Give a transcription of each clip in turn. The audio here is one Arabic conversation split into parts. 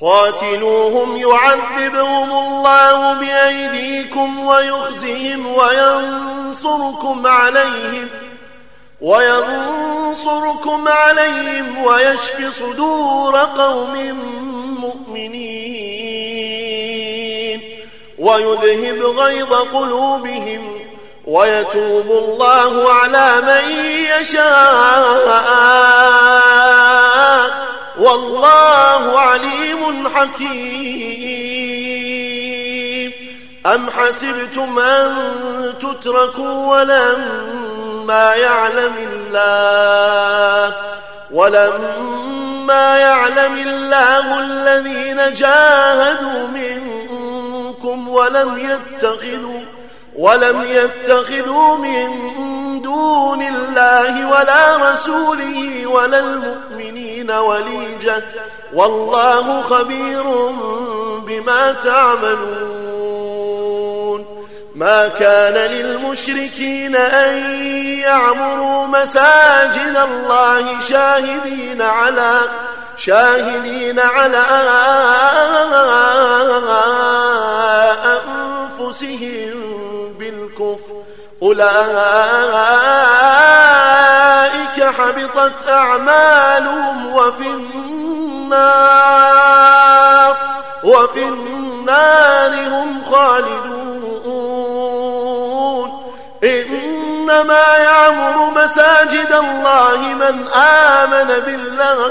قاتلوهم يعذبهم الله بأيديكم ويخزهم وينصركم عليهم وينصركم عليهم ويشف صدور قوم مؤمنين ويذهب غيظ قلوبهم ويتوب الله على من يشاء والله عليم حكيم. أم حسبتم أن تتركوا ولما يعلم الله ولما يعلم الله الذين جاهدوا منكم ولم يتخذوا ولم يتخذوا من دون الله ولا رسوله ولا المؤمنين وليجة. والله خبير بما تعملون. ما كان للمشركين أن يعمروا مساجد الله شاهدين على شاهدين على أنفسهم بالكفر. أولئك حبطت أعمالهم وفي النار وفي النار هم خالدون. إنما يعمر مساجد الله من آمن بالله.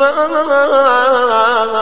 هم الفائزون